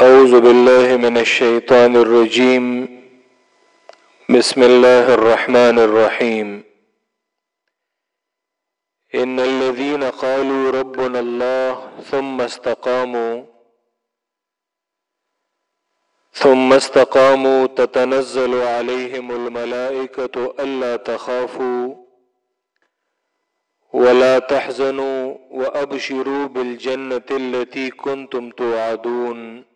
أعوذ بالله من الشيطان الرجيم. بسم الله الرحمن الرحيم. إن الذين قالوا ربنا الله ثم استقاموا ثم استقاموا تتنزل عليهم الملائكة ألا تخافوا ولا تحزنوا وأبشروا بالجنة التي كنتم توعدون.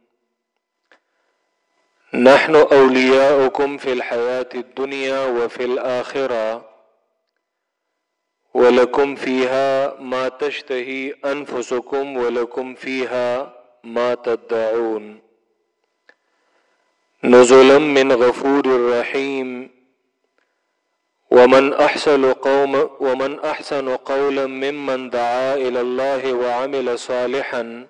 نحن أولياؤكم في الحياة الدنيا وفي الآخرة ولكم فيها ما تشتهي أنفسكم ولكم فيها ما تدعون نزلا من غفور رحيم ومن أحسن قوم ومن أحسن قولا ممن دعا إلى الله وعمل صالحا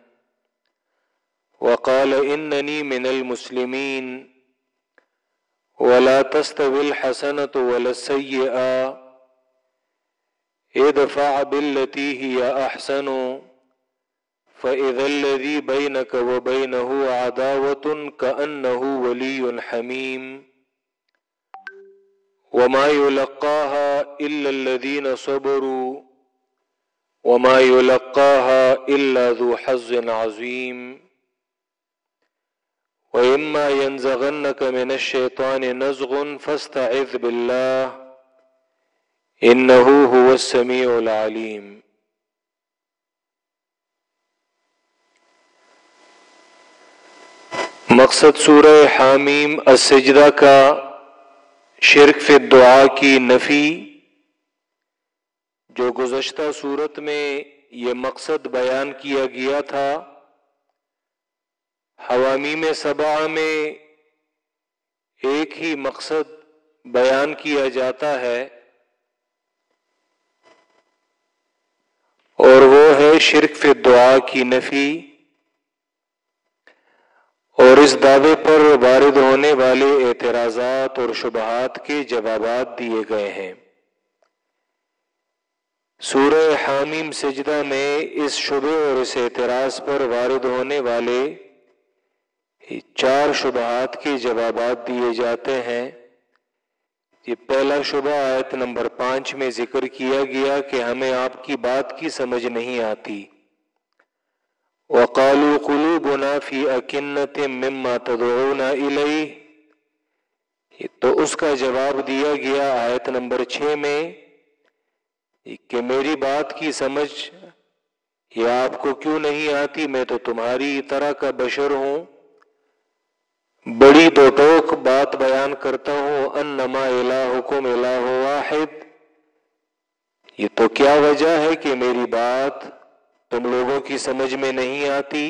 وقال إنني من المسلمين ولا تستوي الحسنة ولا السيئة ادفع بالتي هي أحسن فإذا الذي بينك وبينه عداوة كأنه ولي حميم وما يلقاها إلا الذين صبروا وما يلقاها إلا ذو حظ عظيم وإما ينزغنك من الشيطان نزغ فاستعذ بالله إنه هو السميع العليم مقصد سورہ حامیم السجدہ کا شرک فی دعا کی نفی جو گزشتہ صورت میں یہ مقصد بیان کیا گیا تھا حوامی میں صبا میں ایک ہی مقصد بیان کیا جاتا ہے اور وہ ہے شرک فی دعا کی نفی اور اس دعوے پر وارد ہونے والے اعتراضات اور شبہات کے جوابات دیے گئے ہیں۔ سورہ حامیم سجدہ میں اس شبہ اور اس اعتراض پر وارد ہونے والے چار شبہات کے جوابات دیے جاتے ہیں۔ یہ پہلا شبہ آیت نمبر پانچ میں ذکر کیا گیا کہ ہمیں آپ کی بات کی سمجھ نہیں آتی۔ وقالوا قلوبنا في أكنة مما تدعونا إليه۔ تو اس کا جواب دیا گیا آیت نمبر چھ میں کہ میری بات کی سمجھ یہ آپ کو کیوں نہیں آتی؟ میں تو تمہاری طرح کا بشر ہوں۔ بڑی دو ٹوک بات بیان کرتا ہوں، انما الہکم الہ واحد. یہ تو کیا وجہ ہے کہ میری بات تم لوگوں کی سمجھ میں نہیں آتی؟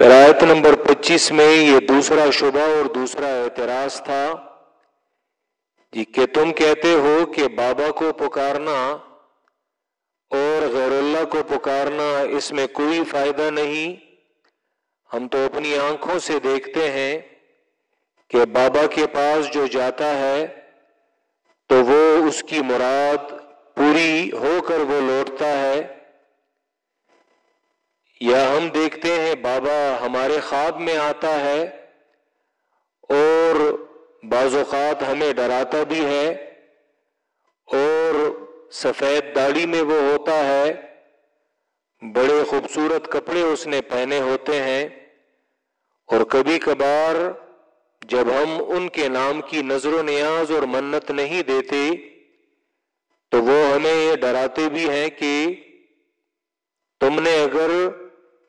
آیت نمبر پچیس میں یہ دوسرا شبہ اور دوسرا اعتراض تھا جی کہ تم کہتے ہو کہ بابا کو پکارنا اور غیر اللہ کو پکارنا اس میں کوئی فائدہ نہیں ہم تو اپنی آنکھوں سے دیکھتے ہیں کہ بابا کے پاس جو جاتا ہے تو وہ اس کی مراد پوری ہو کر وہ لوٹتا ہے۔ یا ہم دیکھتے ہیں بابا ہمارے خواب میں آتا ہے اور بعض اوقات ہمیں ڈراتا بھی ہے اور سفید داڑھی میں وہ ہوتا ہے۔ بڑے خوبصورت کپڑے اس نے پہنے ہوتے ہیں اور کبھی کبھار جب ہم ان کے نام کی نظر و نیاز اور منت نہیں دیتے تو وہ ہمیں یہ ڈراتے بھی ہیں کہ تم نے اگر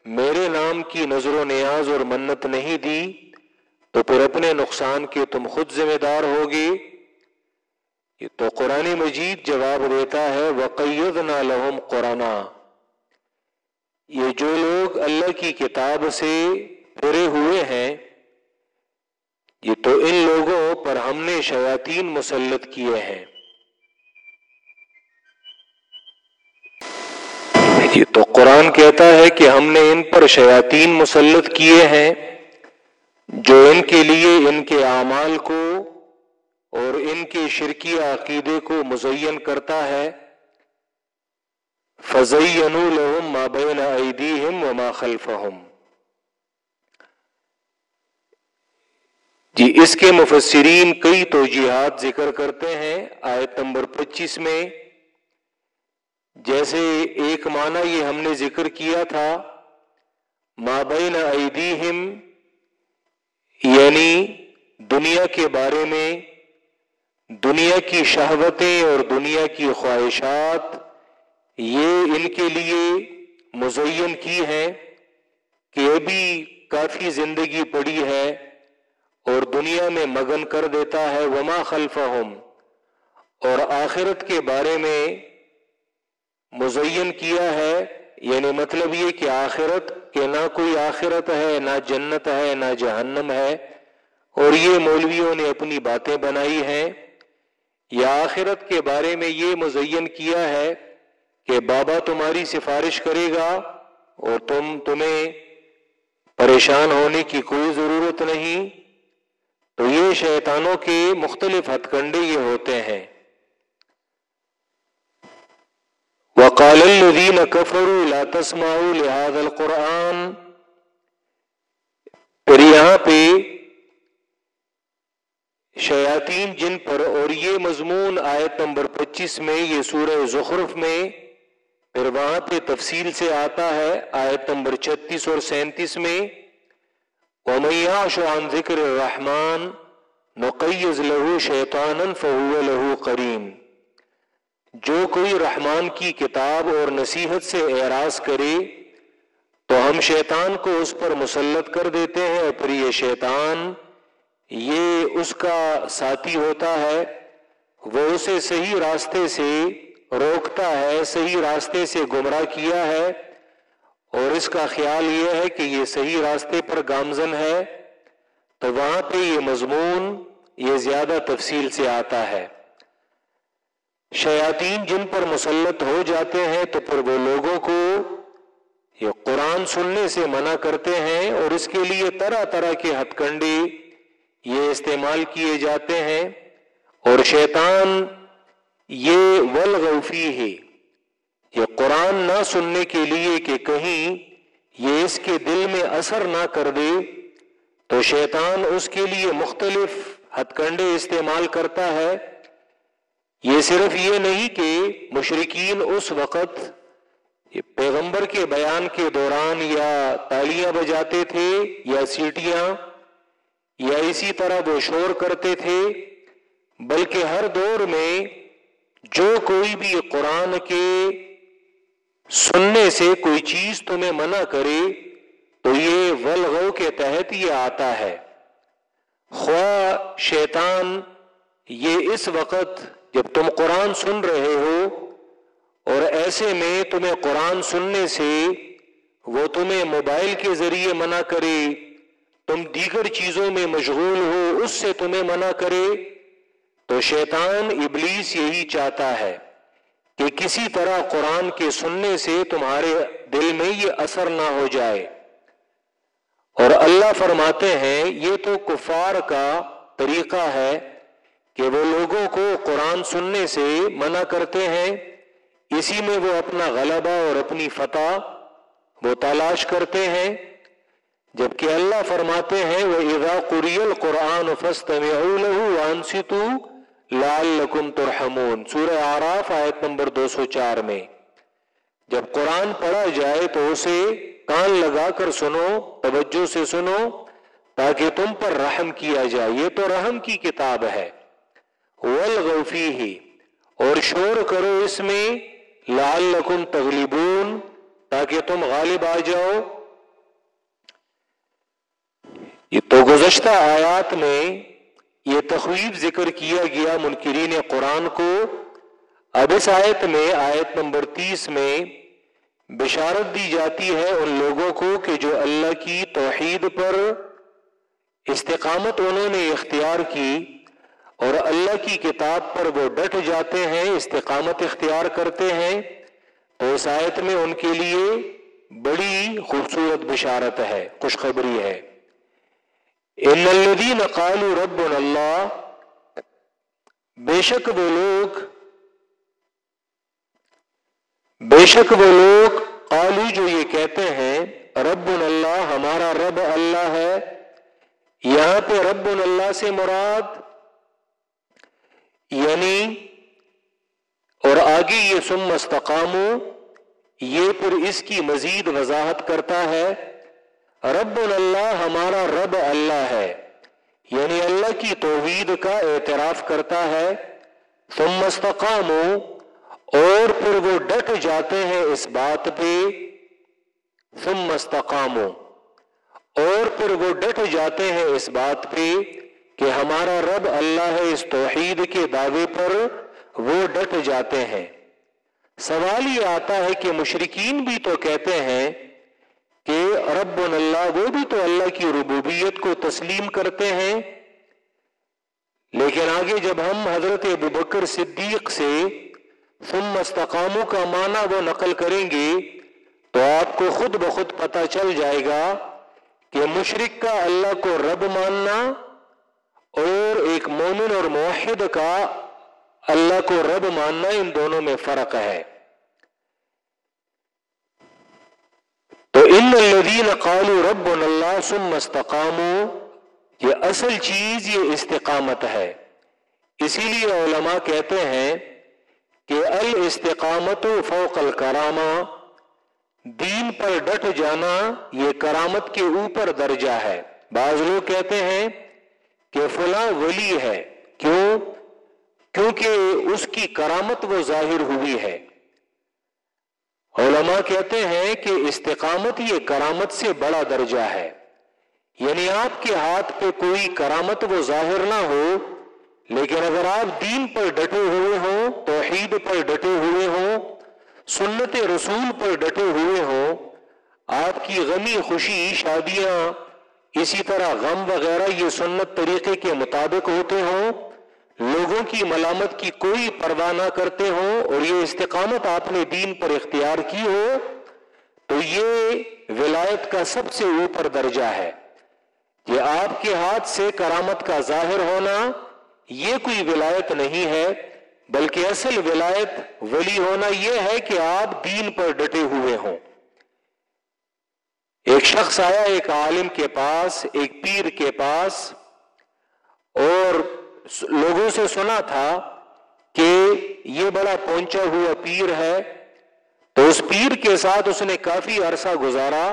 میرے نام کی نظر و نیاز اور منت نہیں دی تو پھر اپنے نقصان کے تم خود ذمہ دار ہوگے۔ یہ تو قرآن مجید جواب دیتا ہے وقید نہ لہم قرآن یہ جو لوگ اللہ کی کتاب سے پھرے ہوئے ہیں، یہ تو ان لوگوں پر ہم نے شیاطین مسلط کیے ہیں۔ یہ تو قرآن کہتا ہے کہ ہم نے ان پر شیاطین مسلط کیے ہیں، جو ان کے لیے ان کے اعمال کو اور ان کے شرکی عقیدے کو مزین کرتا ہے۔ فضین لهم ما بین ایدیہم وما خلفہم جی اس کے مفسرین کئی توجیحات ذکر کرتے ہیں آیت نمبر پچیس میں۔ جیسے ایک معنی یہ ہم نے ذکر کیا تھا مابین ایدیہم یعنی دنیا کے بارے میں، دنیا کی شہوتیں اور دنیا کی خواہشات۔ یہ ان کے لیے مزین کی ہیں کہ ابھی کافی زندگی پڑی ہے اور دنیا میں مگن کر دیتا ہے وما خلفہم اور آخرت کے بارے میں مزین کیا ہے یعنی مطلب یہ کہ آخرت کہ نہ کوئی آخرت ہے، نہ جنت ہے، نہ جہنم ہے۔ اور یہ مولویوں نے اپنی باتیں بنائی ہیں۔ یا آخرت کے بارے میں یہ مزین کیا ہے کہ بابا تمہاری سفارش کرے گا اور تم تمہیں پریشان ہونے کی کوئی ضرورت نہیں۔ تو یہ شیطانوں کے مختلف ہتھ کنڈے یہ ہوتے ہیں۔ وقال الذين كفروا لا تسمعوا لهذا القرآن۔ پھر یہاں پہ شیاطین جن پر اور یہ مضمون آیت نمبر پچیس میں، یہ سورہ زخرف میں پھر وہاں پہ تفصیل سے آتا ہے، آیت نمبر چھتیس اور سینتیس میں وَمَيَّعْشُ عَنْ ذِكْرِ الرَّحْمَانِ نُقَيِّزْ لَهُ شَيْطَانًا فَهُوَ لَهُ جو کوئی رحمان کی کتاب اور نصیحت سے اعراض کرے، تو ہم شیطان کو اس پر مسلط کر دیتے ہیں۔ پھر یہ شیطان، یہ اس کا ساتھی ہوتا ہے، وہ اسے صحیح راستے سے روکتا ہے صحیح راستے سے گمراہ کیا ہے۔ اور اس کا خیال یہ ہے کہ یہ صحیح راستے پر گامزن ہے۔ تو وہاں پہ یہ مضمون، یہ زیادہ تفصیل سے آتا ہے۔ شیاطین جن پر مسلط ہو جاتے ہیں، تو پھر وہ لوگوں کو یہ قرآن سننے سے منع کرتے ہیں۔ اور اس کے لیے طرح طرح کے ہتھ کنڈے یہ استعمال کیے جاتے ہیں۔ اور شیطان یہ ولغفی ہے یہ قرآن نہ سننے کے لیے کہ کہیں یہ اس کے دل میں اثر نہ کر دے، تو شیطان اس کے لیے مختلف ہتھ کنڈے استعمال کرتا ہے۔ یہ صرف یہ نہیں کہ مشرقین اس وقت پیغمبر کے بیان کے دوران یا تالیاں بجاتے تھے یا سیٹیاں یا اسی طرح وہ شور کرتے تھے، بلکہ ہر دور میں جو کوئی بھی قرآن کے سننے سے کوئی چیز تمہیں منع کرے تو یہ ولغو کے تحت یہ آتا ہے۔ خواہ شیطان یہ اس وقت جب تم قرآن سن رہے ہو اور ایسے میں تمہیں قرآن سننے سے وہ تمہیں موبائل کے ذریعے منع کرے، تم دیگر چیزوں میں مشغول ہو، اس سے تمہیں منع کرے تو شیطان ابلیس یہی چاہتا ہے کہ کسی طرح قرآن کے سننے سے تمہارے دل میں یہ اثر نہ ہو جائے۔ اور اللہ فرماتے ہیں، یہ تو کفار کا طریقہ ہے کہ وہ لوگوں کو قرآن سننے سے منع کرتے ہیں، اسی میں وہ اپنا غلبہ اور اپنی فتح وہ تلاش کرتے ہیں۔ جبکہ اللہ فرماتے ہیں وہ ادا قریل قرآن فسط میں لال لکم ترحمون۔ سورہ آراف آیت نمبر دو سو چار میں۔ جب قرآن پڑھا جائے تو اسے کان لگا کر سنو، توجہ سے سنو، تاکہ تم پر رحم کیا جائے۔ یہ تو رحم کی کتاب ہے۔ والغوفی ہی اور شور کرو اس میں۔ لال لکم تغلیبون تاکہ تم غالب آ جاؤ۔ یہ تو گزشتہ آیات میں یہ تخویب ذکر کیا گیا منکرین قرآن کو۔ اب اس آیت میں، آیت نمبر تیس میں بشارت دی جاتی ہے ان لوگوں کو کہ جو اللہ کی توحید پر استقامت انہوں نے اختیار کی اور اللہ کی کتاب پر وہ ڈٹ جاتے ہیں، استقامت اختیار کرتے ہیں، تو اس آیت میں ان کے لیے بڑی خوبصورت بشارت ہے، خوشخبری ہے۔ ان قالوا رب اللہ، بے شک وہ لوگ، بے شک وہ لوگ قالو جو یہ کہتے ہیں رب اللہ ہمارا رب اللہ ہے، یہاں پہ رب اللہ سے مراد یعنی اور آگے یہ سم مستقامو یہ پھر اس کی مزید وضاحت کرتا ہے۔ رب اللہ ہمارا رب اللہ ہے۔ یعنی اللہ کی توحید کا اعتراف کرتا ہے۔ ثم مستقامو اور پھر وہ ڈٹ جاتے ہیں اس بات پہ۔ ثم مستقامو اور پھر وہ ڈٹ جاتے ہیں اس بات پہ کہ ہمارا رب اللہ ہے۔ اس توحید کے دعوے پر وہ ڈٹ جاتے ہیں۔ سوال یہ آتا ہے کہ مشرقین بھی تو کہتے ہیں کہ رب اللہ، وہ بھی تو اللہ کی ربوبیت کو تسلیم کرتے ہیں۔ لیکن آگے جب ہم حضرت ابو بکر صدیق سے ثم مستقاموں کا معنی وہ نقل کریں گے، تو آپ کو خود بخود پتہ چل جائے گا کہ مشرق کا اللہ کو رب ماننا اور ایک مومن اور موحد کا اللہ کو رب ماننا ان دونوں میں فرق ہے۔ تو ان الذین قالوا رب اللہ ثم استقاموا، یہ اصل چیز یہ استقامت ہے۔ اسی لیے علماء کہتے ہیں کہ الاستقامت فوق الکرامہ، دین پر ڈٹ جانا یہ کرامت کے اوپر درجہ ہے۔ بعض لوگ کہتے ہیں کہ فلاں ولی ہے۔ کیوں؟ کیونکہ اس کی کرامت وہ ظاہر ہوئی ہے۔ علماء کہتے ہیں کہ استقامت یہ کرامت سے بڑا درجہ ہے۔ یعنی آپ کے ہاتھ پہ کوئی کرامت وہ ظاہر نہ ہو، لیکن اگر آپ دین پر ڈٹے ہوئے ہوں، توحید پر ڈٹے ہوئے ہوں، سنت رسول پر ڈٹے ہوئے ہوں، آپ کی غمی، خوشی، شادیاں، اسی طرح غم وغیرہ یہ سنت طریقے کے مطابق ہوتے ہوں لوگوں کی ملامت کی کوئی پرواہ نہ کرتے ہوں اور یہ استقامت آپ نے دین پر اختیار کی ہو، تو یہ ولایت کا سب سے اوپر درجہ ہے۔ یہ آپ کے ہاتھ سے کرامت کا ظاہر ہونا یہ کوئی ولایت نہیں ہے، بلکہ اصل ولایت ولی ہونا یہ ہے کہ آپ دین پر ڈٹے ہوئے ہوں۔ ایک شخص آیا ایک عالم کے پاس، ایک پیر کے پاس اور لوگوں سے سنا تھا کہ یہ بڑا پہنچا ہوا پیر ہے، تو اس پیر کے ساتھ اس نے کافی عرصہ گزارا۔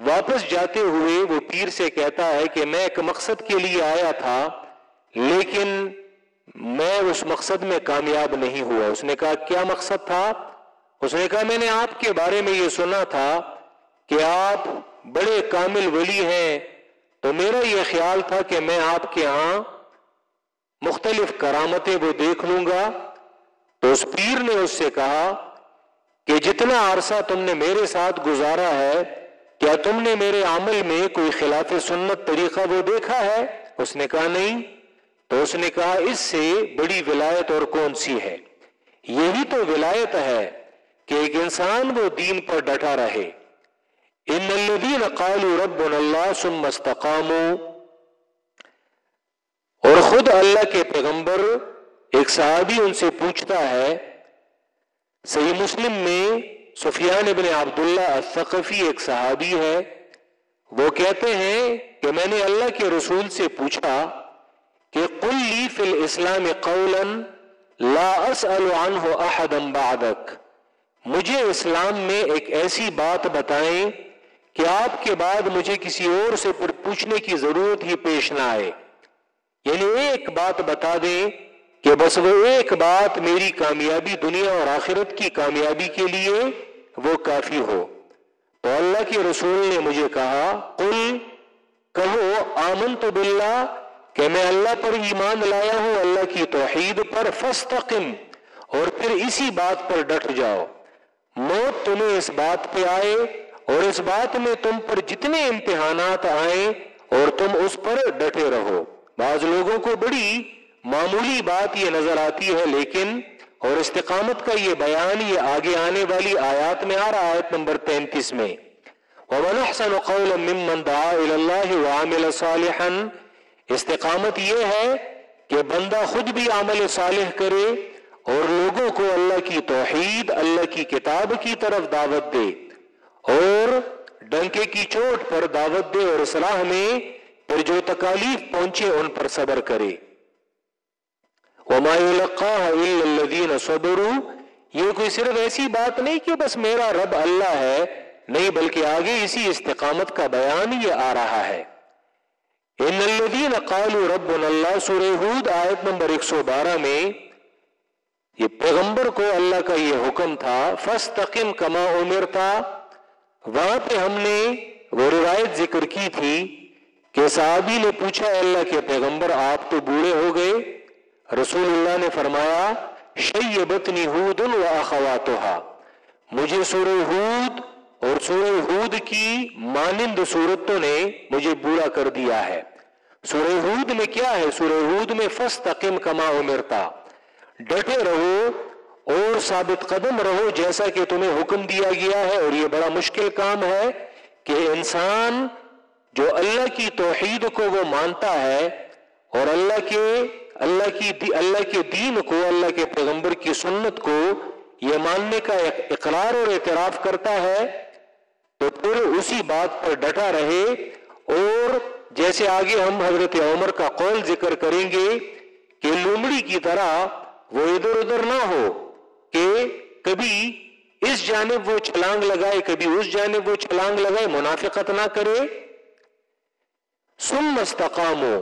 واپس جاتے ہوئے وہ پیر سے کہتا ہے کہ میں ایک مقصد کے لیے آیا تھا، لیکن میں اس مقصد میں کامیاب نہیں ہوا۔ اس نے کہا، کیا مقصد تھا؟ اس نے کہا، میں نے آپ کے بارے میں یہ سنا تھا کہ آپ بڑے کامل ولی ہیں، تو میرا یہ خیال تھا کہ میں آپ کے ہاں مختلف کرامتیں وہ دیکھ لوں گا۔ تو اس پیر نے اس سے کہا کہ جتنا عرصہ تم نے میرے ساتھ گزارا ہے، کیا تم نے میرے عمل میں کوئی خلاف سنت طریقہ وہ دیکھا ہے؟ اس نے کہا نہیں۔ تو اس نے کہا، اس سے بڑی ولایت اور کون سی ہے؟ یہی تو ولایت ہے کہ ایک انسان وہ دین پر ڈٹا رہے۔ ان الذين قالوا ربنا الله ثم استقاموا۔ اور خود اللہ کے پیغمبر ایک صحابی ان سے پوچھتا ہے، صحیح مسلم میں سفیان ابن عبداللہ الثقفی ایک صحابی ہے، وہ کہتے ہیں کہ میں نے اللہ کے رسول سے پوچھا کہ قل لی فی الاسلام قولا لا اسأل عنہ احدا بعدک۔ مجھے اسلام میں ایک ایسی بات بتائیں کہ آپ کے بعد مجھے کسی اور سے پوچھنے کی ضرورت ہی پیش نہ آئے۔ یعنی ایک بات بتا دیں کہ بس وہ ایک بات میری کامیابی دنیا اور آخرت کی کامیابی کے لیے وہ کافی ہو۔ تو اللہ کے رسول نے مجھے کہا، قل، کہو آمن تو باللہ، کہ میں اللہ پر ایمان لایا ہوں، اللہ کی توحید پر فستقم اور پھر اسی بات پر ڈٹ جاؤ۔ موت تمہیں اس بات پہ آئے، اور اس بات میں تم پر جتنے امتحانات آئیں، اور تم اس پر ڈٹے رہو۔ بعض لوگوں کو بڑی معمولی بات یہ نظر آتی ہے، لیکن اور استقامت کا یہ بیان یہ آگے آنے والی آیات میں آ رہا آیت نمبر تینتیس میں۔ وَمَنْ أَحْسَنُ قَوْلًا مِّمَّنْ دَعَا إِلَى اللَّهِ وَعَمِلَ صَالِحًا۔ استقامت یہ ہے کہ بندہ خود بھی عمل صالح کرے اور لوگوں کو اللہ کی توحید، اللہ کی کتاب کی طرف دعوت دے اور ڈنکے کی چوٹ پر دعوت دے اور اصلاح میں پھر جو تکالیف پہنچے ان پر صبر کرے۔ الذین صبروا۔ یہ کوئی صرف ایسی بات نہیں کہ بس میرا رب اللہ ہے، نہیں بلکہ آگے اسی استقامت کا بیان یہ آ رہا ہے۔ ان الذین قالوا ربنا اللہ سورہ ہود، آیت نمبر 112 میں یہ پیغمبر کو اللہ کا یہ حکم تھا فستقم کما امرتا وہاں پہ ہم نے وہ روایت ذکر کی تھی کہ صحابی نے پوچھا اللہ کے پیغمبر، آپ تو بوڑھے ہو گئے؟ رسول اللہ نے فرمایا، شیبتنی ہود و اخواتها مجھے سورہ ہود اور سورہ ہود کی مانند صورتوں نے مجھے بوڑھا کر دیا ہے۔ سورہ ہود میں کیا ہے؟ سورہ ہود میں فستقم کما امرتا۔ ڈٹے رہو اور ثابت قدم رہو جیسا کہ تمہیں حکم دیا گیا ہے اور یہ بڑا مشکل کام ہے کہ انسان جو اللہ کی توحید کو وہ مانتا ہے اور اللہ کے اللہ کی دی اللہ کے دین کو، اللہ کے پیغمبر کی سنت کو یہ ماننے کا اقرار اور اعتراف کرتا ہے تو پھر اسی بات پر ڈٹا رہے اور جیسے آگے ہم حضرت عمر کا قول ذکر کریں گے کہ لومڑی کی طرح وہ ادھر ادھر نہ ہو کہ کبھی اس جانب وہ چھلانگ لگائے، کبھی اس جانب وہ چھلانگ لگائے، منافقت نہ کرے۔ سم مستقامو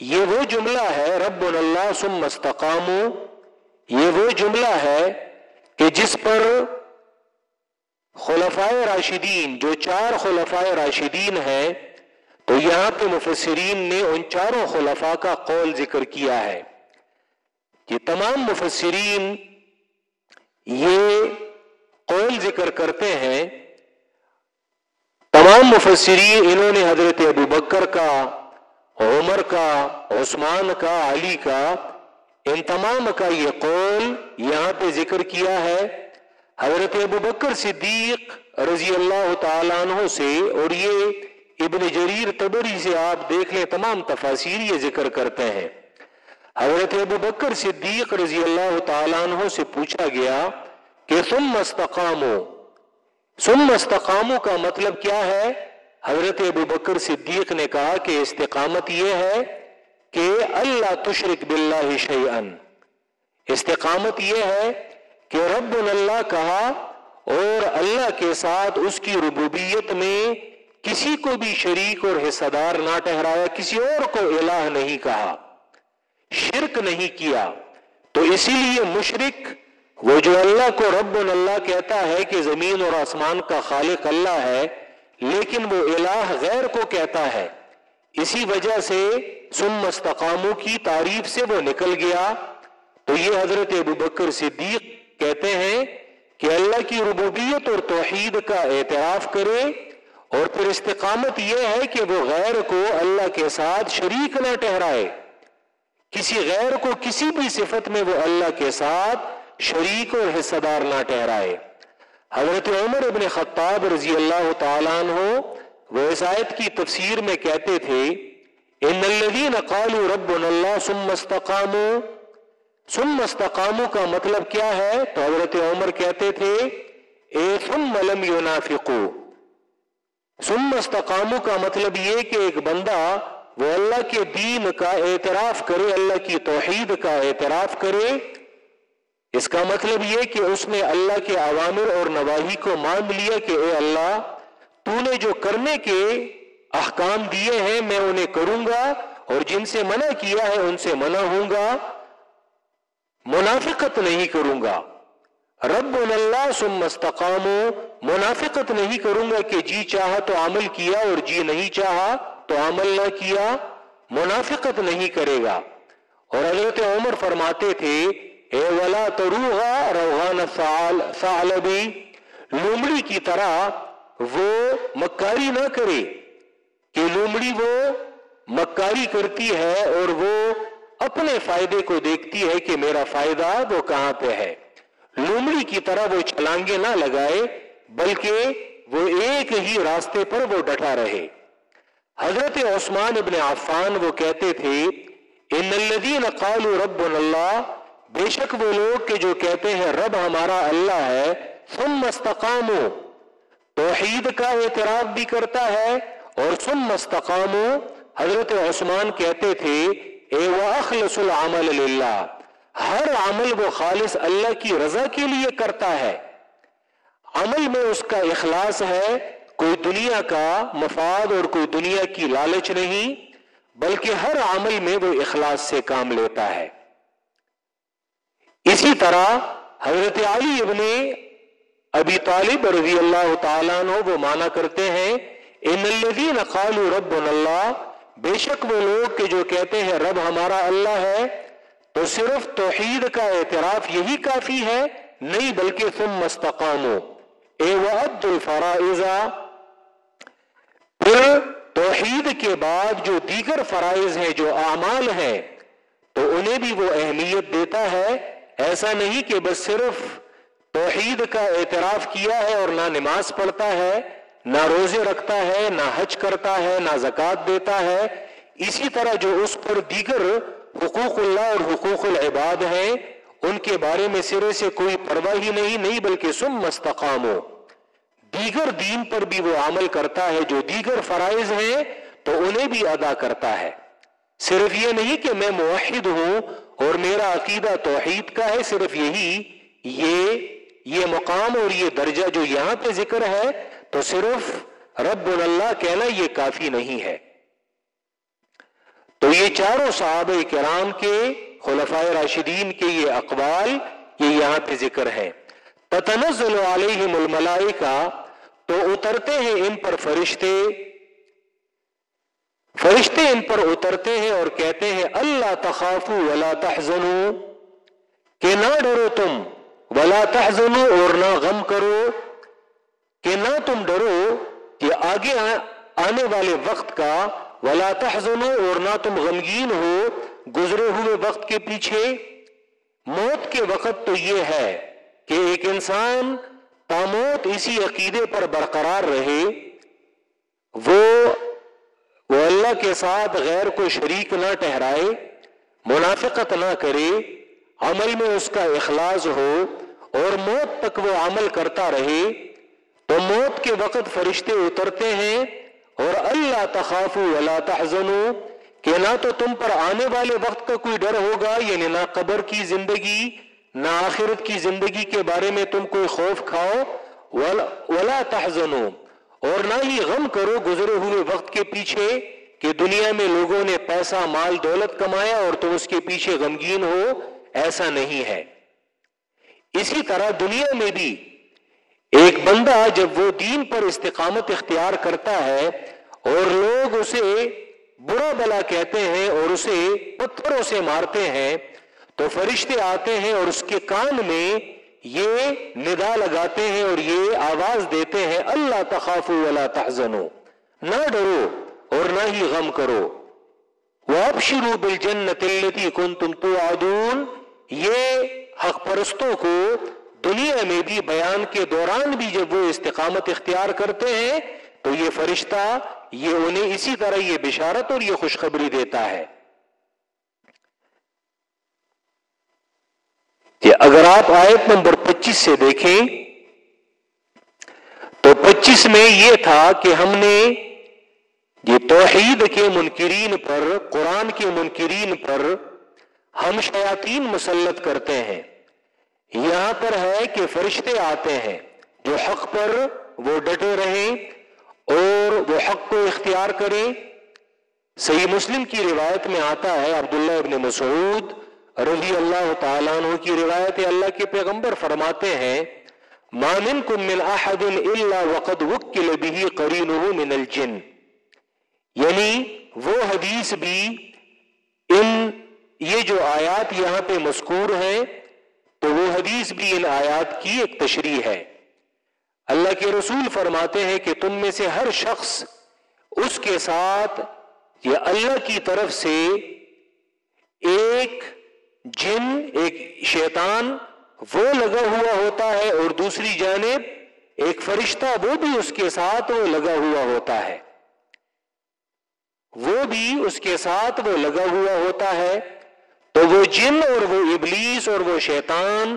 یہ وہ جملہ ہے رب اللہ سم مستقامو یہ وہ جملہ ہے کہ جس پر خلفائے راشدین، جو چار خلفائے راشدین ہیں، تو یہاں پہ مفسرین نے ان چاروں خلفاء کا قول ذکر کیا ہے۔ کہ تمام مفسرین یہ قول ذکر کرتے ہیں تمام مفسرین، انہوں نے حضرت ابو بکر کا، عمر کا، عثمان کا، علی کا، ان تمام کا یہ قول یہاں پہ ذکر کیا ہے۔ حضرت ابو بکر صدیق رضی اللہ تعالیٰ عنہ سے اور یہ ابن جریر تبری سے آپ دیکھ لیں، تمام تفاصیر یہ ذکر کرتے ہیں۔ حضرت ابو بکر صدیق رضی اللہ تعالیٰ عنہ سے پوچھا گیا کہ ثم مستقامو ثم مستقامو کا مطلب کیا ہے؟ حضرت ابو بکر صدیق نے کہا کہ استقامت یہ ہے کہ اللہ تشرک باللہ شیئن استقامت یہ ہے کہ رب اللہ کہا اور اللہ کے ساتھ اس کی ربوبیت میں کسی کو بھی شریک اور حصہ دار نہ ٹہرایا کسی اور کو الہ نہیں کہا، شرک نہیں کیا۔ تو اسی لیے مشرک وہ جو اللہ کو رب اللہ کہتا ہے کہ زمین اور آسمان کا خالق اللہ ہے، لیکن وہ الہ غیر کو کہتا ہے۔ اسی وجہ سے سم مستقاموں کی تعریف سے وہ نکل گیا۔ تو یہ حضرت ابو بکر صدیق کہتے ہیں کہ اللہ کی ربوبیت اور توحید کا اعتراف کرے۔ اور پھر استقامت یہ ہے کہ وہ غیر کو اللہ کے ساتھ شریک نہ ٹہرائے کسی غیر کو کسی بھی صفت میں وہ اللہ کے ساتھ شریک اور حصہ دار نہ ٹہرائے حضرت عمر ابن خطاب رضی اللہ تعالیٰ عنہ وہ اس آیت کی تفسیر میں کہتے تھے، ان الذین قالوا ربنا اللہ ثم استقاموا ثم استقاموا کا مطلب کیا ہے؟ تو حضرت عمر کہتے تھے، اے ثم لم ينافقوا ثم استقاموا کا مطلب یہ کہ ایک بندہ وہ اللہ کے دین کا اعتراف کرے، اللہ کی توحید کا اعتراف کرے۔ اس کا مطلب یہ کہ اس نے اللہ کے عوامر اور نواحی کو مان لیا کہ اے اللہ، تو نے جو کرنے کے احکام دیے ہیں میں انہیں کروں گا اور جن سے منع کیا ہے ان سے منع ہوں گا، منافقت نہیں کروں گا۔ رب اللہ سم مستقامو منافقت نہیں کروں گا کہ جی چاہا تو عمل کیا اور جی نہیں چاہا تو عمل نہ کیا، منافقت نہیں کرے گا۔ اور حضرت عمر فرماتے تھے اے ولا تروحا روحان ثعلبی لومڑی کی طرح وہ مکاری نہ کرے کہ لومڑی وہ مکاری کرتی ہے اور وہ اپنے فائدے کو دیکھتی ہے کہ میرا فائدہ وہ کہاں پہ ہے۔ لومڑی کی طرح وہ چھلانگے نہ لگائے، بلکہ وہ ایک ہی راستے پر وہ ڈٹا رہے۔ حضرت عثمان ابن عفان وہ کہتے تھے، ان الذین قالوا ربنا اللہ بے شک وہ لوگ کہ جو کہتے ہیں رب ہمارا اللہ ہے، ثم استقاموا۔ توحید کا اعتراف بھی کرتا ہے اور سم مستقام حضرت عثمان کہتے تھے، اے اخلص العمل للہ۔ ہر عمل وہ خالص اللہ کی رضا کے لیے کرتا ہے۔ عمل میں اس کا اخلاص ہے، کوئی دنیا کا مفاد اور کوئی دنیا کی لالچ نہیں، بلکہ ہر عمل میں وہ اخلاص سے کام لیتا ہے۔ اسی طرح حضرت علی ابن ابی طالب رضی اللہ تعالیٰ نو وہ مانا کرتے ہیں، ان الذین قالوا رب اللہ بے شک وہ لوگ کہ جو کہتے ہیں رب ہمارا اللہ ہے، تو صرف توحید کا اعتراف یہی کافی ہے، نہیں بلکہ تم مستقامو اے وعد الفرائضہ پھر توحید کے بعد جو دیگر فرائض ہیں، جو اعمال ہیں، تو انہیں بھی وہ اہمیت دیتا ہے۔ ایسا نہیں کہ بس صرف توحید کا اعتراف کیا ہے اور نہ نماز پڑھتا ہے، نہ روزے رکھتا ہے، نہ حج کرتا ہے، نہ زکوٰۃ دیتا ہے۔ اسی طرح جو اس پر دیگر حقوق اللہ اور حقوق العباد ہیں، ان کے بارے میں سرے سے کوئی پرواہ ہی نہیں نہیں بلکہ سم مستقام ہو دیگر دین پر بھی وہ عمل کرتا ہے، جو دیگر فرائض ہیں، تو انہیں بھی ادا کرتا ہے۔ صرف یہ نہیں کہ میں موحد ہوں اور میرا عقیدہ توحید کا ہے، صرف یہی، یہ یہ مقام اور یہ درجہ جو یہاں پہ ذکر ہے، تو صرف رب اللہ کہنا یہ کافی نہیں ہے۔ تو یہ چاروں صحابہ کرام کے خلفۂ راشدین کے یہ اقوال، یہ یہاں پہ ذکر ہے تتنزل علیہم الملائکہ، تو اترتے ہیں ان پر فرشتے فرشتے ان پر اترتے ہیں اور کہتے ہیں، اللہ تخافو ولا تحزنو. کہ نہ ڈرو تم، ولا تحزنو اور نہ غم کرو، کہ نہ تم ڈرو کہ آگے آنے والے وقت کا ولا تحزنو اور نہ تم غمگین ہو، گزرے ہوئے وقت کے پیچھے۔ موت کے وقت تو یہ ہے کہ ایک انسان تاموت اسی عقیدے پر برقرار رہے، وہ وہ اللہ کے ساتھ غیر کو شریک نہ ٹہرائے، منافقت نہ کرے، عمل میں اس کا اخلاص ہو اور موت تک وہ عمل کرتا رہے، تو موت کے وقت فرشتے اترتے ہیں اور اللہ تخاف اللہ تحزن کہ نہ تو تم پر آنے والے وقت کا کوئی ڈر ہوگا یعنی نہ قبر کی زندگی، نہ آخرت کی زندگی کے بارے میں تم کوئی خوف کھاؤ، ولا تحزن اور نہ ہی غم کرو گزرے ہوئے وقت کے پیچھے کہ دنیا میں لوگوں نے پیسہ، مال، دولت کمایا اور تم اس کے پیچھے غمگین ہو، ایسا نہیں ہے۔ اسی طرح دنیا میں بھی ایک بندہ جب وہ دین پر استقامت اختیار کرتا ہے اور لوگ اسے برا بلا کہتے ہیں اور اسے پتھروں سے مارتے ہیں، تو فرشتے آتے ہیں اور اس کے کان میں یہ ندا لگاتے ہیں اور یہ آواز دیتے ہیں، اللہ تخاف ولا تحزنو نہ ڈرو اور نہ ہی غم کرو۔ وہ شروع بل جنت کن تم تو یہ حق پرستوں کو دنیا میں بھی بیان کے دوران بھی جب وہ استقامت اختیار کرتے ہیں، تو یہ فرشتہ یہ انہیں اسی طرح یہ بشارت اور یہ خوشخبری دیتا ہے۔ کہ اگر آپ آیت نمبر پچیس سے دیکھیں، تو پچیس میں یہ تھا کہ ہم نے یہ توحید کے منکرین پر، قرآن کے منکرین پر ہم شیاطین مسلط کرتے ہیں۔ یہاں پر ہے کہ فرشتے آتے ہیں، جو حق پر وہ ڈٹے رہیں اور وہ حق کو اختیار کریں۔ صحیح مسلم کی روایت میں آتا ہے، عبداللہ ابن مسعود رضی اللہ تعالیٰ عنہ کی روایت اللہ کے پیغمبر فرماتے ہیں مامن کم من احد الا وقد وکل به قرینه من الجن. یعنی وہ حدیث بھی ان یہ جو آیات یہاں پہ مذکور ہیں، تو وہ حدیث بھی ان آیات کی ایک تشریح ہے۔ اللہ کے رسول فرماتے ہیں کہ تم میں سے ہر شخص اس کے ساتھ یا اللہ کی طرف سے ایک جن ایک شیطان وہ لگا ہوا ہوتا ہے اور دوسری جانب ایک فرشتہ وہ بھی اس کے ساتھ وہ لگا ہوا ہوتا ہے۔ وہ بھی اس کے ساتھ وہ لگا ہوا ہوتا ہے۔ تو وہ جن اور وہ ابلیس اور وہ شیطان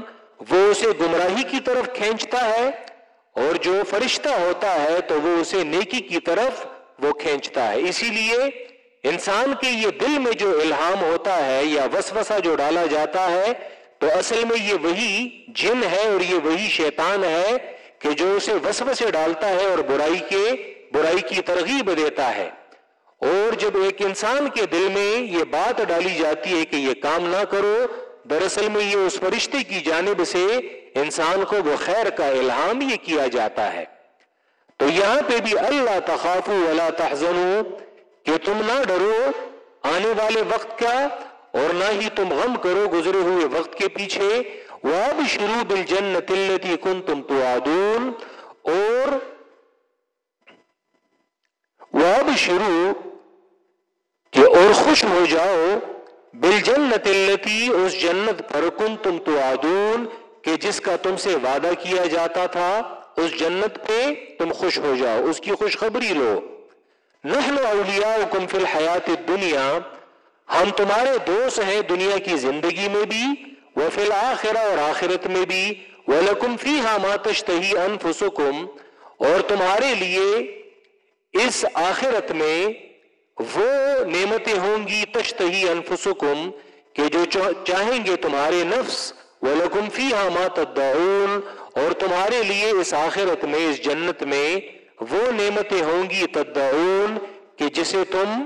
وہ اسے گمراہی کی طرف کھینچتا ہے اور جو فرشتہ ہوتا ہے تو وہ اسے نیکی کی طرف وہ کھینچتا ہے۔ اسی لیے انسان کے یہ دل میں جو الہام ہوتا ہے یا وسوسہ جو ڈالا جاتا ہے، تو اصل میں یہ وہی جن ہے اور یہ وہی شیطان ہے کہ جو اسے وسوسے ڈالتا ہے اور برائی کے، برائی کی ترغیب دیتا ہے۔ اور جب ایک انسان کے دل میں یہ بات ڈالی جاتی ہے کہ یہ کام نہ کرو، دراصل میں یہ اس فرشتے کی جانب سے انسان کو وہ خیر کا الہام یہ کیا جاتا ہے۔ تو یہاں پہ بھی اللہ تخاف ولا تحزنو کہ تم نہ ڈرو، آنے والے وقت کا، اور نہ ہی تم غم کرو گزرے ہوئے وقت کے پیچھے۔ واب شروع بل جنت کن تم تو اور واب شروع کہ اور خوش ہو جاؤ۔ بل جنت اس جنت پر کن تم تو کہ جس کا تم سے وعدہ کیا جاتا تھا، اس جنت پہ تم خوش ہو جاؤ، اس کی خوشخبری لو۔ نحن اولیاؤکم فی الحیات الدنیا، ہم تمہارے دوست ہیں دنیا کی زندگی میں بھی وہ فی الآخرہ اور آخرت میں بھی وَلَكُمْ فِيهَا مَا تَشْتَهِي أَنفُسُكُمْ اور تمہارے لیے اس آخرت میں وہ نعمتیں ہوں گی تشتہی انفسکم، کہ جو چاہیں گے تمہارے نفس وَلَكُمْ فِيهَا مَا تَدَّعُونَ، اور تمہارے لیے اس آخرت میں، اس جنت میں وہ نعمتیں ہوں گی تدعون کہ جسے تم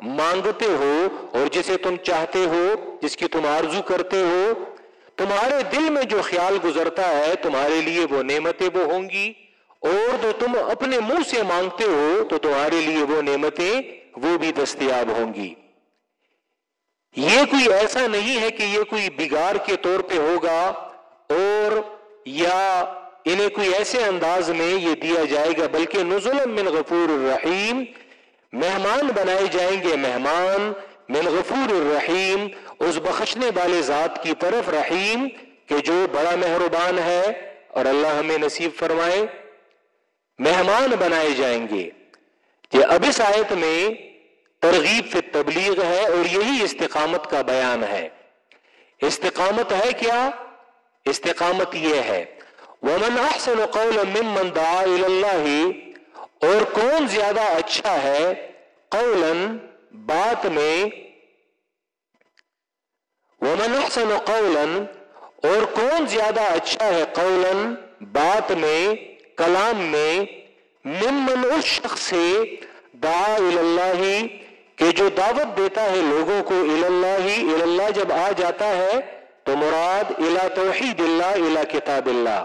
مانگتے ہو اور جسے تم چاہتے ہو، جس کی تم آرزو کرتے ہو، تمہارے دل میں جو خیال گزرتا ہے، تمہارے لیے وہ نعمتیں وہ ہوں گی۔ اور جو تم اپنے منہ سے مانگتے ہو، تو تمہارے لیے وہ نعمتیں وہ بھی دستیاب ہوں گی۔ یہ کوئی ایسا نہیں ہے کہ یہ کوئی بگار کے طور پہ ہوگا اور یا انہیں کوئی ایسے انداز میں یہ دیا جائے گا، بلکہ نزل من غفور الرحیم، مہمان بنائے جائیں گے مہمان من غفور الرحیم، اس بخشنے والے ذات کی طرف رحیم کہ جو بڑا مہربان ہے اور اللہ ہمیں نصیب فرمائے۔ مہمان بنائے جائیں گے۔ کہ اب اس آیت میں ترغیب فی تبلیغ ہے اور یہی استقامت کا بیان ہے۔ استقامت ہے کیا؟ استقامت یہ ہے ومن احسن قولا ممن دعا الى اللہ اور کون زیادہ اچھا ہے قولا بات میں ومن احسن قولا اور کون زیادہ اچھا ہے قولا بات میں کلام میں ممن اس شخص سے دعا الى اللہ کہ جو دعوت دیتا ہے لوگوں کو الى اللہ جب آ جاتا ہے تو مراد الى توحید اللہ الى کتاب اللہ۔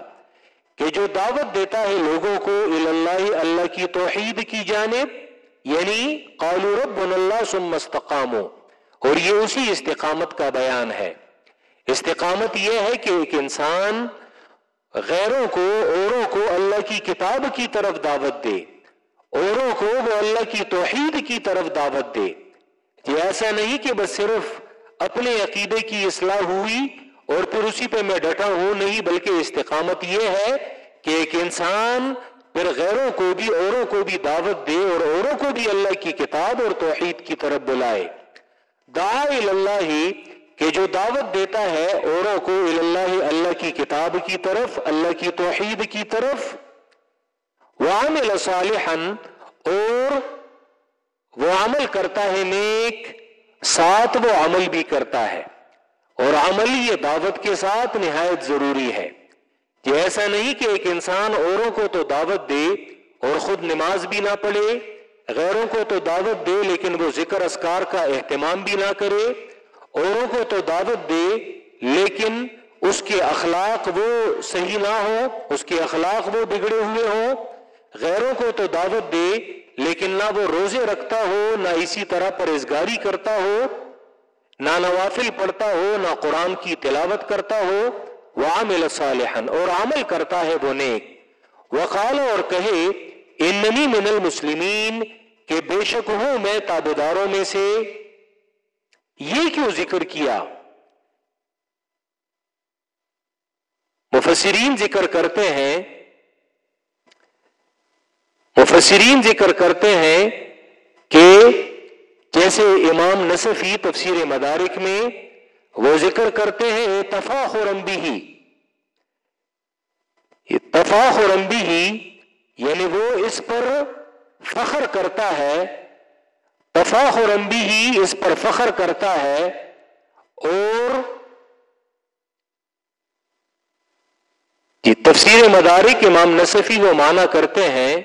کہ جو دعوت دیتا ہے لوگوں کو اللہ اللہ کی توحید کی جانب یعنی قالو رب اللہ ثم استقامو اور یہ اسی استقامت کا بیان ہے۔ استقامت یہ ہے کہ ایک انسان غیروں کو، اوروں کو اللہ کی کتاب کی طرف دعوت دے، اوروں کو وہ اللہ کی توحید کی طرف دعوت دے۔ یہ ایسا نہیں کہ بس صرف اپنے عقیدے کی اصلاح ہوئی اور پھر اسی پہ میں ڈٹا ہوں، نہیں بلکہ استقامت یہ ہے کہ ایک انسان پھر غیروں کو بھی، اوروں کو بھی دعوت دے اور اوروں کو بھی اللہ کی کتاب اور توحید کی طرف بلائے۔ دعا اللہ ہی کہ جو دعوت دیتا ہے اوروں کو اللہ اللہ کی کتاب کی طرف، اللہ کی توحید کی طرف، وعمل صالحا اور وہ عمل کرتا ہے نیک، ساتھ وہ عمل بھی کرتا ہے۔ اور عمل یہ دعوت کے ساتھ نہایت ضروری ہے یہ ایسا نہیں کہ ایک انسان اوروں کو تو دعوت دے اور خود نماز بھی نہ پڑھے، غیروں کو تو دعوت دے لیکن وہ ذکر اسکار کا اہتمام بھی نہ کرے، اوروں کو تو دعوت دے لیکن اس کے اخلاق وہ صحیح نہ ہو اس کے اخلاق وہ بگڑے ہوئے ہوں۔ غیروں کو تو دعوت دے لیکن نہ وہ روزے رکھتا ہو، نہ اسی طرح پرہزگاری کرتا ہو۔ نہ نوافل پڑھتا ہو، نہ قرآن کی تلاوت کرتا ہو، وہ عامل صالحن اور عمل کرتا ہے وہ نیک۔ وقال اور کہے، اننی من المسلمین، کہ بے شک ہوں میں تابداروں میں سے۔ یہ کیوں ذکر کیا؟ مفسرین ذکر کرتے ہیں۔ مفسرین ذکر کرتے ہیں کہ جیسے امام نصفی تفسیر مدارک میں وہ ذکر کرتے ہیں، تفاخر بھی تفاخر بھی یعنی وہ اس پر فخر کرتا ہے، تفاخر بھی ہی اس پر فخر کرتا ہے اور جی تفسیر مدارک امام نصفی وہ مانا کرتے ہیں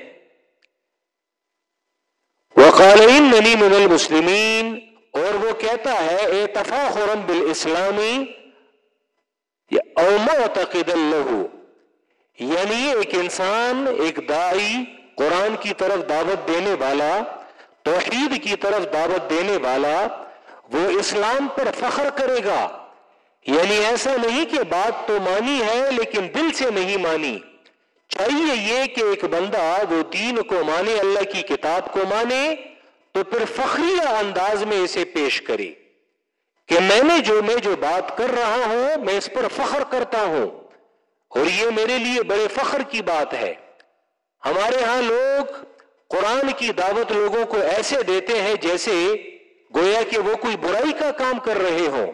وقالین ننی من المسلمین اور وہ کہتا ہے، اے تفاخرم بالاسلامی، او معتقد اللہ یعنی ایک انسان، ایک دائی، قرآن کی طرف دعوت دینے والا، توحید کی طرف دعوت دینے والا، وہ اسلام پر فخر کرے گا۔ یعنی ایسا نہیں کہ بات تو مانی ہے، لیکن دل سے نہیں مانی۔ چاہیے یہ کہ ایک بندہ وہ دین کو مانے، اللہ کی کتاب کو مانے، تو پھر فخریہ انداز میں اسے پیش کرے کہ میں نے جو، میں جو بات کر رہا ہوں، میں اس پر فخر کرتا ہوں۔ اور یہ میرے لیے بڑے فخر کی بات ہے۔ ہمارے ہاں لوگ قرآن کی دعوت لوگوں کو ایسے دیتے ہیں جیسے گویا کہ وہ کوئی برائی کا کام کر رہے ہوں۔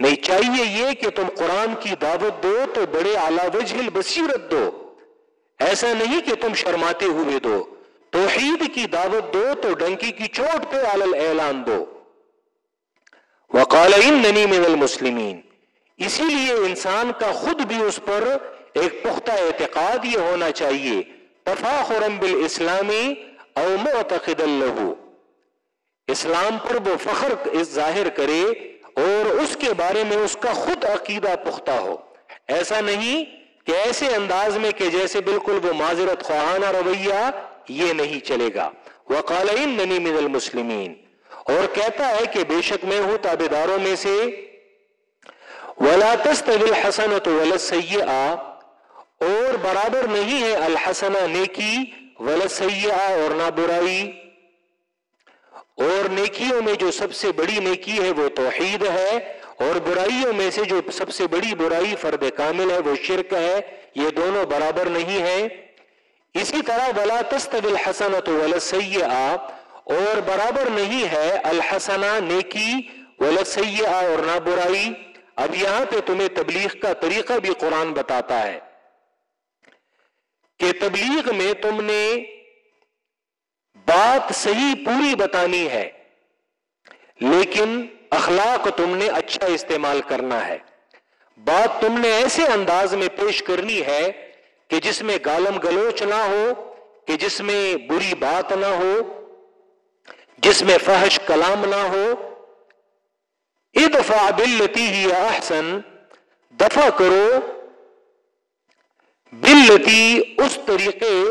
نہیں، چاہیے یہ کہ تم قرآن کی دعوت دو، تو بڑے اعلی وجہ بصیرت دو۔ ایسا نہیں کہ تم شرماتے ہوئے دو۔ توحید کی دعوت دو تو ڈنکی کی چوٹ پہ علل اعلان دو۔ وقال اننی من المسلمین۔ اسی لیے انسان کا خود بھی اس پر ایک پختہ اعتقاد یہ ہونا چاہیے۔ تفاخرم بالاسلامی او معتقد اللہ اسلام پر وہ فخر ظاہر کرے اور اس کے بارے میں اس کا خود عقیدہ پختہ ہو۔ ایسا نہیں کہ ایسے انداز میں کہ جیسے بالکل وہ معذرت خواہانہ رویہ یہ نہیں چلے گا۔ وقال اننی من المسلمین۔ اور کہتا ہے کہ بے شک میں ہوں تابے داروں میں سے۔ ولا تستوی الحسنۃ ولا السیئہ۔ اور برابر نہیں ہے الحسنہ نیکی ولا السیئہ اور نہ برائی اور نیکیوں میں جو سب سے بڑی نیکی ہے وہ توحید ہے۔ اور برائیوں میں سے جو سب سے بڑی برائی فرد کامل ہے، وہ شرک ہے۔ یہ دونوں برابر نہیں ہے اسی طرح ولا تستوی الحسنۃ ولا اور برابر نہیں ہے الحسنہ نیکی ولا سیئہ اور نہ برائی اب یہاں پہ تمہیں تبلیغ کا طریقہ بھی قرآن بتاتا ہے کہ تبلیغ میں تم نے بات صحیح پوری بتانی ہے، لیکن اخلاق تم نے اچھا استعمال کرنا ہے۔ بات تم نے ایسے انداز میں پیش کرنی ہے کہ جس میں گالم گلوچ نہ ہو، کہ جس میں بری بات نہ ہو، جس میں فحش کلام نہ ہو۔ ادفع بلتی ہی احسن، دفع کرو۔ بلتی اس طریقے،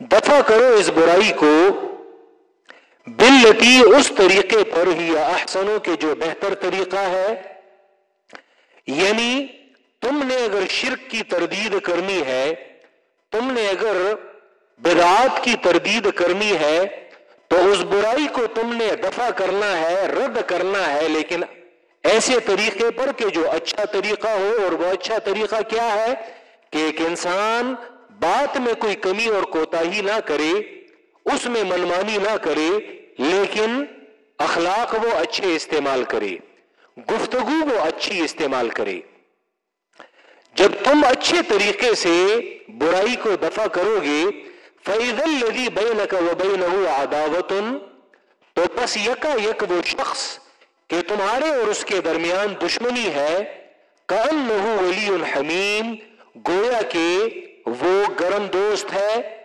دفع کرو اس برائی کو۔ بلتی اس طریقے پر ہی احسنوں کے جو بہتر طریقہ ہے یعنی تم نے اگر شرک کی تردید کرنی ہے، تم نے اگر بدعات کی تردید کرنی ہے، تو اس برائی کو تم نے دفع کرنا ہے، رد کرنا ہے، لیکن ایسے طریقے پر کہ جو اچھا طریقہ ہو اور وہ اچھا طریقہ کیا ہے کہ ایک انسان بات میں کوئی کمی اور کوتا ہی نہ کرے اس میں منمانی نہ کرے، لیکن اخلاق وہ اچھے استعمال کرے، گفتگو وہ اچھی استعمال کرے۔ جب تم اچھے طریقے سے برائی کو دفع کرو گے فعید الدی بین و بین عداوتن تو پس یکا یک وہ شخص کہ تمہارے اور اس کے درمیان دشمنی ہے کن ولی الحمیم گویا کہ وہ گرم دوست ہے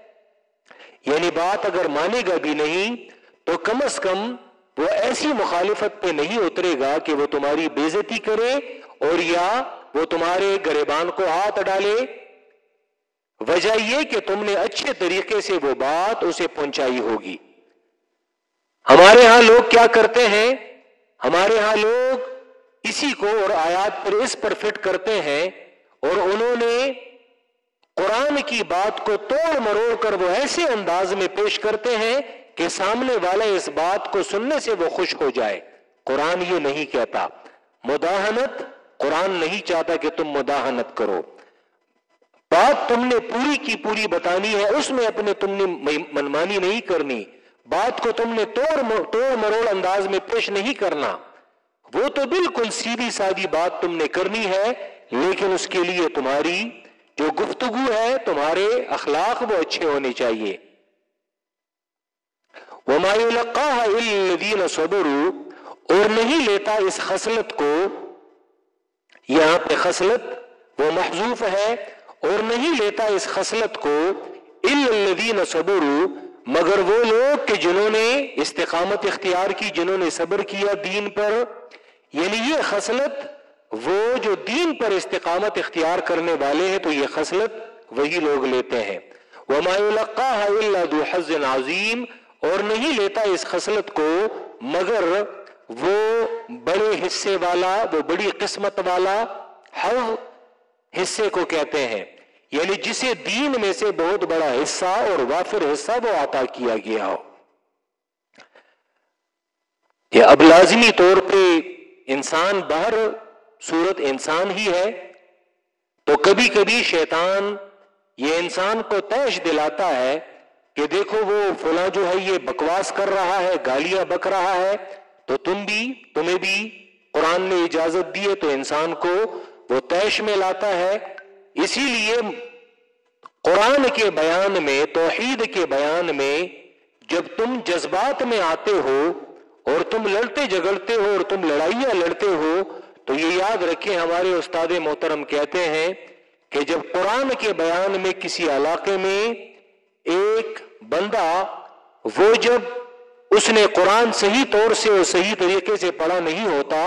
یعنی بات اگر مانے گا بھی نہیں، تو کم از کم وہ ایسی مخالفت پہ نہیں اترے گا کہ وہ تمہاری بےزتی کرے اور یا وہ تمہارے گریبان کو ہاتھ ڈالے۔ وجہ یہ کہ تم نے اچھے طریقے سے وہ بات اسے پہنچائی ہوگی۔ ہمارے ہاں لوگ کیا کرتے ہیں؟ ہمارے ہاں لوگ اسی کو اور آیات پر اس پر فٹ کرتے ہیں اور انہوں نے قرآن کی بات کو توڑ مروڑ کر وہ ایسے انداز میں پیش کرتے ہیں کہ سامنے والا اس بات کو سننے سے وہ خوش ہو جائے۔ قرآن یہ نہیں کہتا۔ مداحنت، قرآن نہیں چاہتا کہ تم مداحنت کرو۔ بات تم نے پوری کی پوری بتانی ہے، اس میں اپنے تم نے منمانی نہیں کرنی۔ بات کو تم نے توڑ توڑ مروڑ انداز میں پیش نہیں کرنا۔ وہ تو بالکل سیدھی سادی بات تم نے کرنی ہے، لیکن اس کے لیے تمہاری جو گفتگو ہے، تمہارے اخلاق وہ اچھے ہونے چاہیے۔ وہ الدین صبرو اور نہیں لیتا اس خصلت کو۔ یہاں پہ خصلت وہ محضوف ہے، اور نہیں لیتا اس خصلت کو الدین صبرو مگر وہ لوگ کہ جنہوں نے استقامت اختیار کی، جنہوں نے صبر کیا دین پر۔ یعنی یہ خصلت وہ جو دین پر استقامت اختیار کرنے والے ہیں، تو یہ خصلت وہی لوگ لیتے ہیں۔ وہ حَزٍ عظیم اور نہیں لیتا اس خصلت کو، مگر وہ بڑے حصے والا، وہ بڑی قسمت والا حو حصے کو کہتے ہیں۔ یعنی جسے دین میں سے بہت بڑا حصہ اور وافر حصہ وہ عطا کیا گیا ہو۔ یہ اب لازمی طور پہ انسان باہر صورت انسان ہی ہے، تو کبھی کبھی شیطان یہ انسان کو تیش دلاتا ہے کہ دیکھو وہ فلاں جو ہے یہ بکواس کر رہا ہے، گالیاں بک رہا ہے، تو تم بھی، تمہیں بھی قرآن نے اجازت دی ہے، تو انسان کو وہ تیش میں لاتا ہے۔ اسی لیے قرآن کے بیان میں، توحید کے بیان میں جب تم جذبات میں آتے ہو اور تم لڑتے جگڑتے ہو اور تم لڑائیاں لڑتے ہو تو یہ یاد رکھیں، ہمارے استاد محترم کہتے ہیں کہ جب قرآن کے بیان میں کسی علاقے میں ایک بندہ وہ جب اس نے قرآن صحیح طور سے اور صحیح طریقے سے پڑھا نہیں ہوتا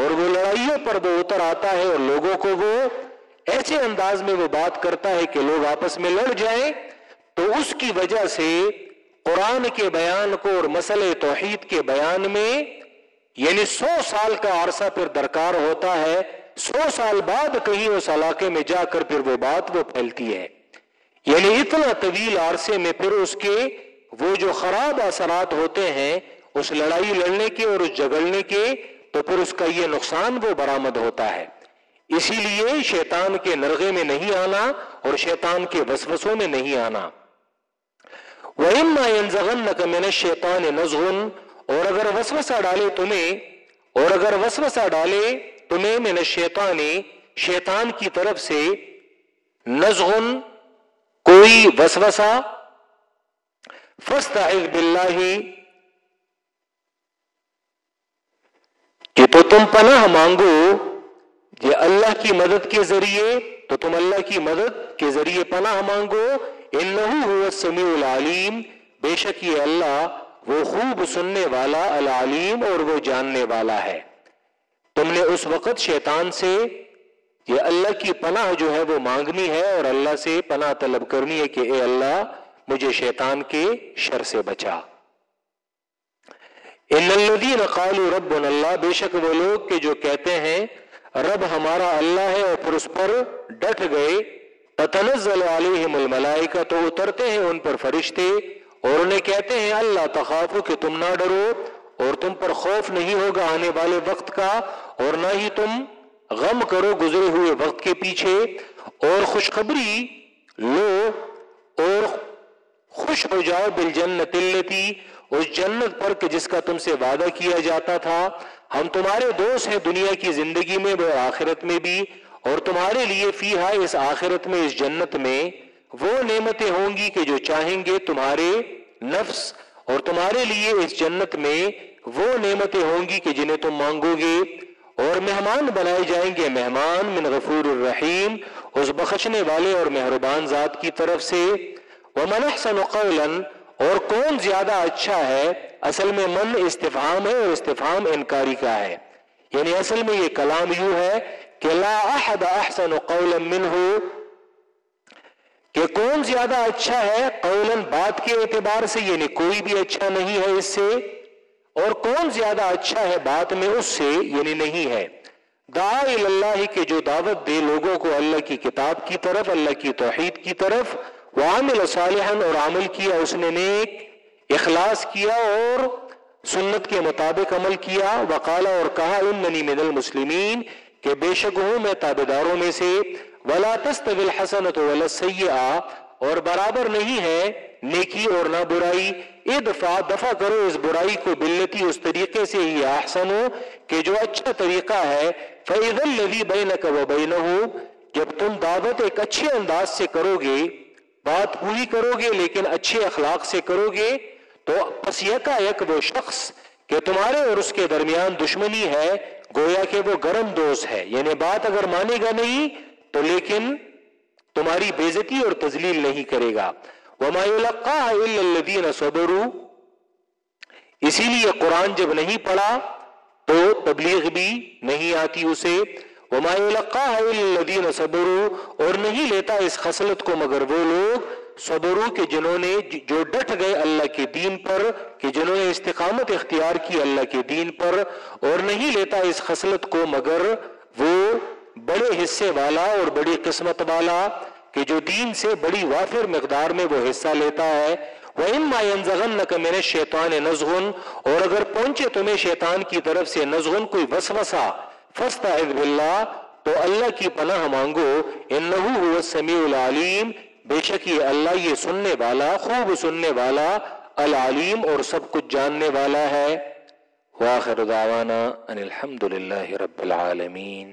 اور وہ لڑائیوں پر وہ اتر آتا ہے اور لوگوں کو وہ ایسے انداز میں وہ بات کرتا ہے کہ لوگ آپس میں لڑ جائیں، تو اس کی وجہ سے قرآن کے بیان کو اور مسئلہ توحید کے بیان میں یعنی سو سال کا عرصہ پھر درکار ہوتا ہے، سو سال بعد کہیں اس علاقے میں جا کر پھر وہ بات وہ پھیلتی ہے۔ یعنی اتنا طویل عرصے میں پھر اس کے وہ جو خراب اثرات ہوتے ہیں، اس لڑائی لڑنے کے اور اس جگڑنے کے، تو پھر اس کا یہ نقصان وہ برآمد ہوتا ہے۔ اسی لیے شیطان کے نرغے میں نہیں آنا اور شیطان کے وسوسوں میں نہیں آنا۔ وَإِمَّا شیطان نَزْغُن اور اگر وسوسہ ڈالے تمہیں، اور اگر وسوسہ ڈالے تمہیں من الشیطان، شیطان کی طرف سے نزغن، کوئی وسوسہ، فَاسْتَعِذْ بِاللَّهِ کہ تو تم پناہ مانگو یہ اللہ کی مدد کے ذریعے، تو تم اللہ کی مدد کے ذریعے پناہ مانگو السمیع العلیم، بے شک یہ اللہ وہ خوب سننے والا، العلیم اور وہ جاننے والا ہے۔ تم نے اس وقت شیطان سے یہ اللہ کی پناہ جو ہے وہ مانگنی ہے اور اللہ سے پناہ طلب کرنی ہے کہ اے اللہ، مجھے شیطان کے شر سے بچا۔ ان الذین قالوا ربنا اللہ، بے شک وہ لوگ کہ جو کہتے ہیں، رب ہمارا اللہ ہے اور پھر اس پر ڈٹ گئے۔ تتنزل علیہم الملائکہ تو اترتے ہیں ان پر فرشتے۔ اور انہیں کہتے ہیں، اللہ تخافو کہ تم نہ ڈرو اور تم پر خوف نہیں ہوگا آنے والے وقت کا اور نہ ہی تم غم کرو گزرے ہوئے وقت کے پیچھے۔ اور خوشخبری لو اور خوش ہو جاؤ بالجنت اللتی اس جنت پر کہ جس کا تم سے وعدہ کیا جاتا تھا۔ ہم تمہارے دوست ہیں دنیا کی زندگی میں، وہ آخرت میں بھی، اور تمہارے لیے فی اس آخرت میں، اس جنت میں۔ وہ نعمتیں ہوں گی کہ جو چاہیں گے تمہارے نفس اور تمہارے لیے اس جنت میں وہ نعمتیں ہوں گی کہ جنہیں تم مانگو گے اور مہمان بنائے جائیں گے، مہمان من غفور الرحیم، اس بخشنے والے اور مہربان ذات کی طرف سے۔ ومن احسن قولا، اور کون زیادہ اچھا ہے؟ اصل میں من استفام ہے اور استفام انکاری کا ہے۔ یعنی اصل میں یہ کلام یوں ہے کہ لا احد احسن قولا منہ کہ کون زیادہ اچھا ہے قولا بات کے اعتبار سے یعنی کوئی بھی اچھا نہیں ہے اس سے، اور کون زیادہ اچھا ہے بات میں اس سے یعنی نہیں ہے۔ دعا اللہ کے جو دعوت دے لوگوں کو اللہ کی کتاب کی طرف، اللہ کی توحید کی طرف وعمل صالحا اور عمل کیا، اس نے نیک اخلاص کیا اور سنت کے مطابق عمل کیا۔ وقالا اور کہا، اننی من المسلمین، کہ بے شک ہوں میں تابے داروں میں سے۔ ولا تستوی الحسنۃ ولا السیئہ اور برابر نہیں ہے نیکی اور نہ برائی۔ ادفع، دفع کرو اس برائی کو بلتی اس طریقے سے ہی۔ احسن ہو کہ جو اچھا طریقہ ہے، فَإِذَا الَّذِي بَيْنَكَ وَبَيْنَهُ۔ جب تم دعوت ایک اچھے انداز سے کرو گے، بات پوری کرو گے، لیکن اچھے اخلاق سے کرو گے، تو پس یکا یک وہ شخص کہ تمہارے اور اس کے درمیان دشمنی ہے، گویا کہ وہ گرم دوست ہے۔ یعنی بات اگر مانے گا نہیں تو لیکن تمہاری بےزتی اور تزلیل نہیں کرے گا۔ الَّذِينَ صَبَرُوا۔ اسی لیے قرآن جب نہیں پڑھا تو تبلیغ بھی نہیں آتی اسے۔ الَّذِينَ صَبَرُوا۔ اور نہیں لیتا اس خصلت کو مگر وہ لوگ صبرو کہ جنہوں نے جو ڈٹ گئے اللہ کے دین پر، کہ جنہوں نے استقامت اختیار کی اللہ کے دین پر۔ اور نہیں لیتا اس خصلت کو مگر بڑے حصے والا اور بڑی قسمت والا کہ جو دین سے بڑی وافر مقدار میں وہ حصہ لیتا ہے۔ وَإِمَّا يَنزَغَنَّكَ مِنَ الشَّيْطَانِ نَزْغُن اور اگر پہنچے تمہیں شیطان کی طرف سے نزغن کوئی وسوسہ، فَاسْتَعِذْ بِاللَّهِ، تو اللہ کی پناہ مانگو۔ انہو هو السمیع العلیم بے شک یہ اللہ یہ سننے والا، خوب سننے والا، العلیم اور سب کچھ جاننے والا ہے۔ وآخر دعوانا ان الحمد للہ رب العالمین۔